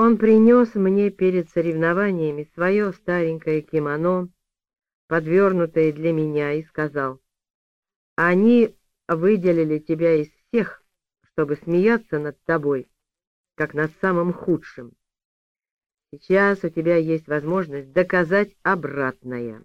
Он принес мне перед соревнованиями свое старенькое кимоно, подвернутое для меня, и сказал, «Они выделили тебя из всех, чтобы смеяться над тобой, как над самым худшим. Сейчас у тебя есть возможность доказать обратное».